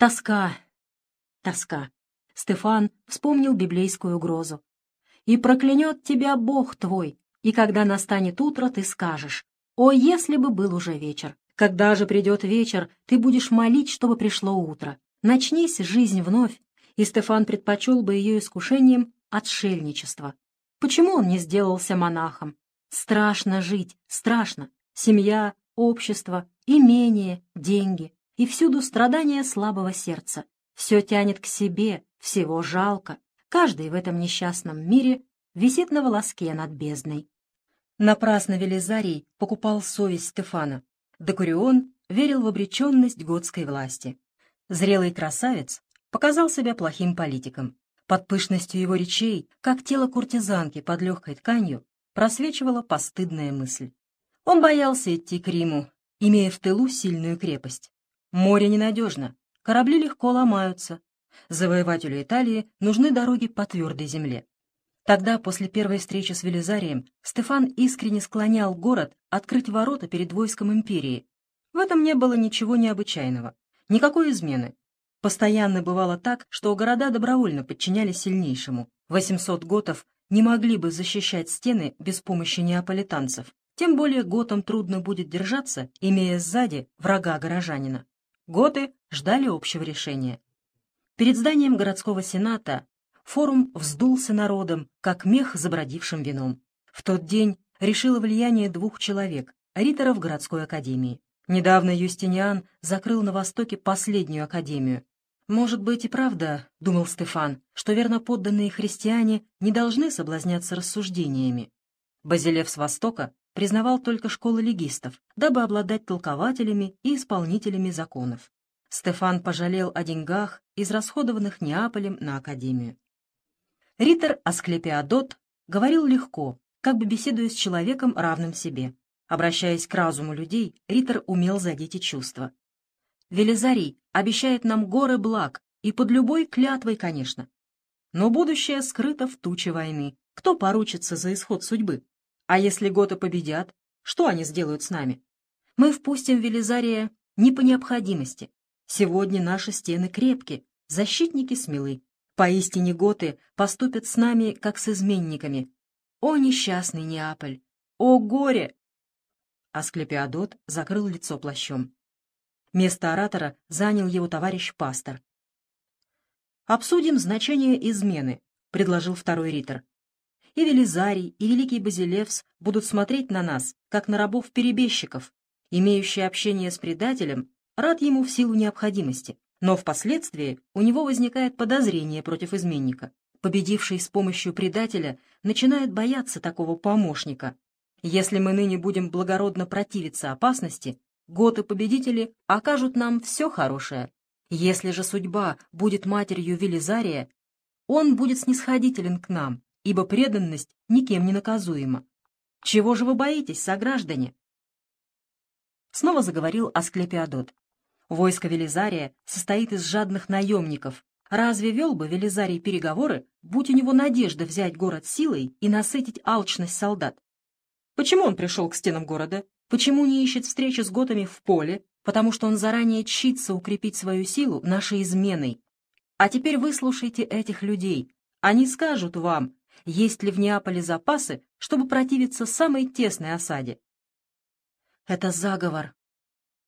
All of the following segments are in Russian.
Тоска, тоска. Стефан вспомнил библейскую угрозу. «И проклянет тебя Бог твой, и когда настанет утро, ты скажешь, «О, если бы был уже вечер! Когда же придет вечер, ты будешь молить, чтобы пришло утро. Начнись жизнь вновь!» И Стефан предпочел бы ее искушением отшельничества. Почему он не сделался монахом? Страшно жить, страшно. Семья, общество, имение, деньги и всюду страдания слабого сердца. Все тянет к себе, всего жалко. Каждый в этом несчастном мире висит на волоске над бездной. Напрасно Велизарий покупал совесть Стефана. Декурион верил в обреченность готской власти. Зрелый красавец показал себя плохим политиком. Под пышностью его речей, как тело куртизанки под легкой тканью, просвечивала постыдная мысль. Он боялся идти к Риму, имея в тылу сильную крепость. Море ненадежно, корабли легко ломаются. Завоевателю Италии нужны дороги по твердой земле. Тогда, после первой встречи с Велизарием, Стефан искренне склонял город открыть ворота перед войском империи. В этом не было ничего необычайного, никакой измены. Постоянно бывало так, что города добровольно подчинялись сильнейшему. 800 готов не могли бы защищать стены без помощи неаполитанцев. Тем более готам трудно будет держаться, имея сзади врага горожанина. Готы ждали общего решения. Перед зданием городского сената форум вздулся народом, как мех забродившим вином. В тот день решило влияние двух человек, риторов городской академии. Недавно Юстиниан закрыл на Востоке последнюю академию, «Может быть и правда, — думал Стефан, — что верноподданные христиане не должны соблазняться рассуждениями. Базилев с Востока признавал только школы легистов, дабы обладать толкователями и исполнителями законов. Стефан пожалел о деньгах, израсходованных Неаполем на Академию. Риттер Асклепиадот говорил легко, как бы беседуя с человеком, равным себе. Обращаясь к разуму людей, Риттер умел задеть и чувства. Велизарий обещает нам горы благ, и под любой клятвой, конечно. Но будущее скрыто в туче войны. Кто поручится за исход судьбы? А если готы победят, что они сделают с нами? Мы впустим Велизария не по необходимости. Сегодня наши стены крепки, защитники смелы. Поистине готы поступят с нами, как с изменниками. О, несчастный Неаполь! О, горе! Асклепиадот закрыл лицо плащом. Место оратора занял его товарищ-пастор. «Обсудим значение измены», — предложил второй ритор. «И Велизарий, и Великий Базилевс будут смотреть на нас, как на рабов-перебежчиков. Имеющий общение с предателем рад ему в силу необходимости, но впоследствии у него возникает подозрение против изменника. Победивший с помощью предателя начинает бояться такого помощника. Если мы ныне будем благородно противиться опасности, готы-победители окажут нам все хорошее. Если же судьба будет матерью Велизария, он будет снисходителен к нам, ибо преданность никем не наказуема. Чего же вы боитесь, сограждане?» Снова заговорил Асклепиадот. «Войско Велизария состоит из жадных наемников. Разве вел бы Велизарий переговоры, будь у него надежда взять город силой и насытить алчность солдат? Почему он пришел к стенам города? Почему не ищет встречи с готами в поле? Потому что он заранее чится укрепить свою силу нашей изменой. А теперь выслушайте этих людей. Они скажут вам, есть ли в Неаполе запасы, чтобы противиться самой тесной осаде. Это заговор.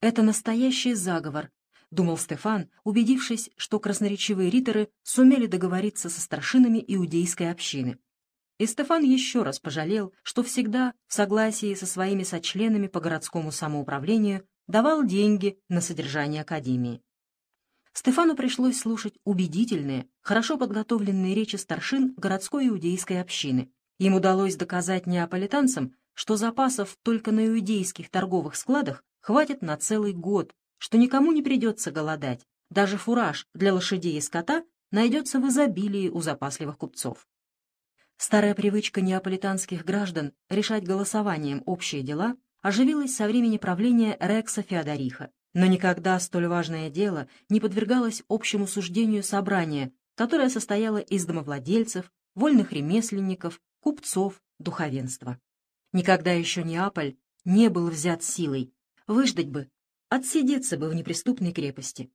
Это настоящий заговор, думал Стефан, убедившись, что красноречивые риторы сумели договориться со старшинами иудейской общины. И Стефан еще раз пожалел, что всегда, в согласии со своими сочленами по городскому самоуправлению, давал деньги на содержание академии. Стефану пришлось слушать убедительные, хорошо подготовленные речи старшин городской иудейской общины. Им удалось доказать неаполитанцам, что запасов только на иудейских торговых складах хватит на целый год, что никому не придется голодать. Даже фураж для лошадей и скота найдется в изобилии у запасливых купцов. Старая привычка неаполитанских граждан решать голосованием общие дела оживилась со времени правления Рекса Феодориха. Но никогда столь важное дело не подвергалось общему суждению собрания, которое состояло из домовладельцев, вольных ремесленников, купцов, духовенства. Никогда еще Неаполь не был взят силой. Выждать бы, отсидеться бы в неприступной крепости.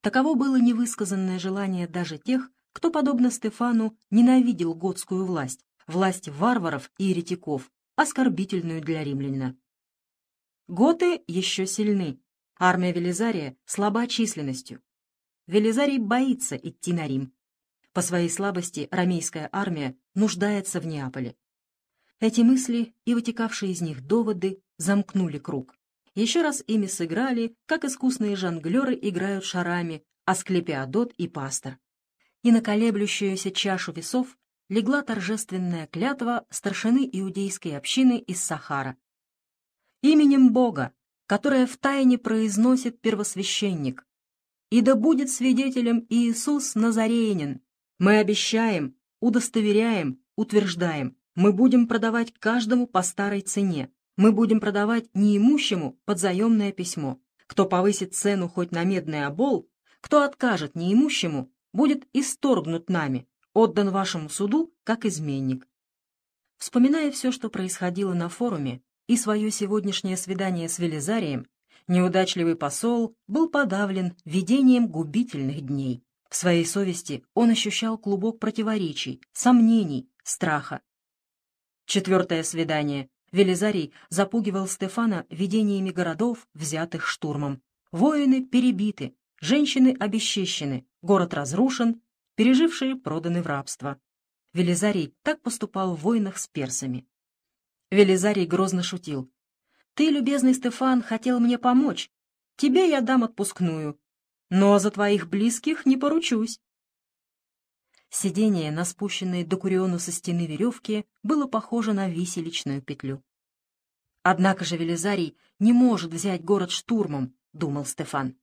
Таково было невысказанное желание даже тех, кто, подобно Стефану, ненавидел готскую власть, власть варваров и еретиков, оскорбительную для римлянина. Готы еще сильны. Армия Велизария слаба численностью. Велизарий боится идти на Рим. По своей слабости ромейская армия нуждается в Неаполе. Эти мысли и вытекавшие из них доводы замкнули круг. Еще раз ими сыграли, как искусные жонглеры играют шарами, Асклепиадот и Пастор. И на колеблющуюся чашу весов легла торжественная клятва старшины иудейской общины из Сахара. «Именем Бога, которое втайне произносит первосвященник, и да будет свидетелем Иисус Назареянин, мы обещаем, удостоверяем, утверждаем, мы будем продавать каждому по старой цене, мы будем продавать неимущему подзаемное письмо. Кто повысит цену хоть на медный обол, кто откажет неимущему, будет исторгнут нами, отдан вашему суду как изменник. Вспоминая все, что происходило на форуме, и свое сегодняшнее свидание с Велизарием, неудачливый посол был подавлен видением губительных дней. В своей совести он ощущал клубок противоречий, сомнений, страха. Четвертое свидание. Велизарий запугивал Стефана видениями городов, взятых штурмом. Воины перебиты, женщины обесчещены, город разрушен, пережившие проданы в рабство. Велизарий так поступал в войнах с персами. Велизарий грозно шутил. «Ты, любезный Стефан, хотел мне помочь. Тебе я дам отпускную. Но за твоих близких не поручусь. Сидение на спущенной до Куриону со стены веревке было похоже на виселичную петлю. «Однако же Велизарий не может взять город штурмом», — думал Стефан.